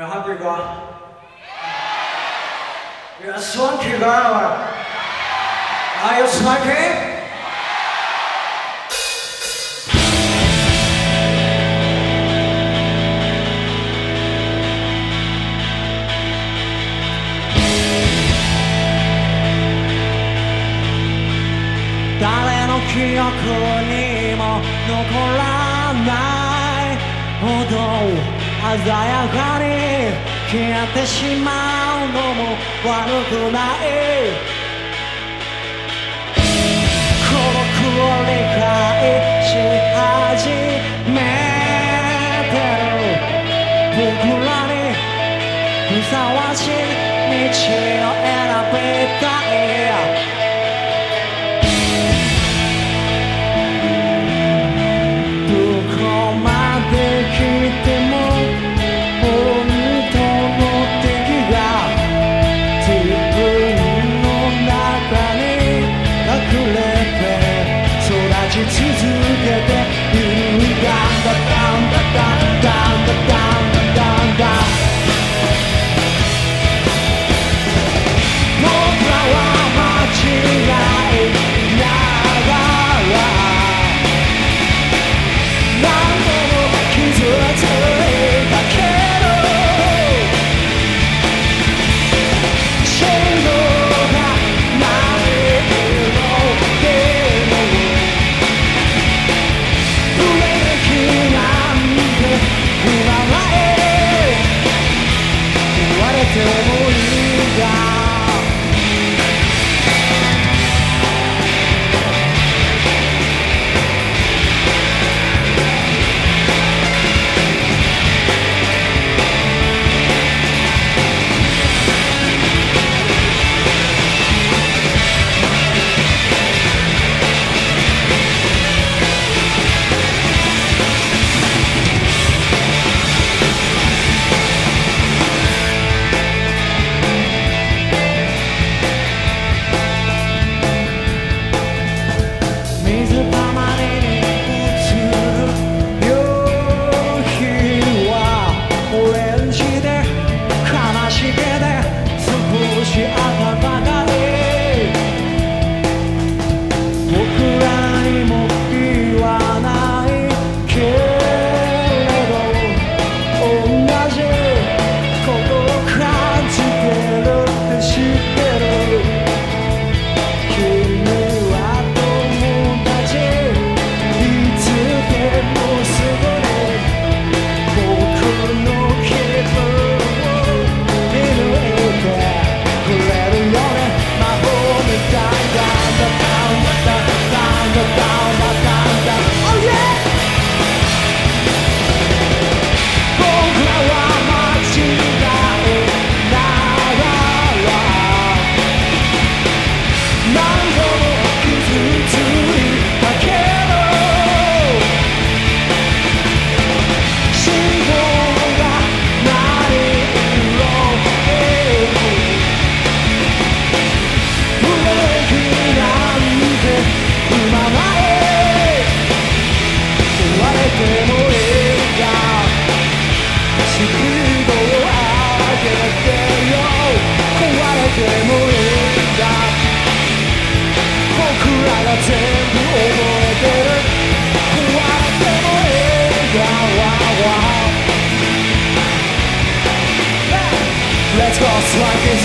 反対側や、スワンーだわ。あー記憶にも残らないほど鮮やかに消えてしまうのも悪くない。孤独を理解し始めてる。僕らにふさわしい道を選べた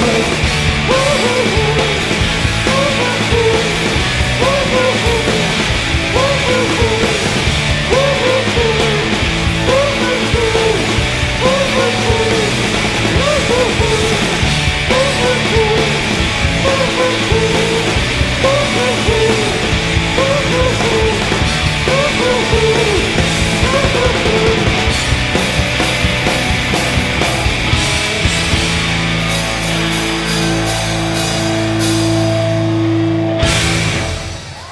Thank you.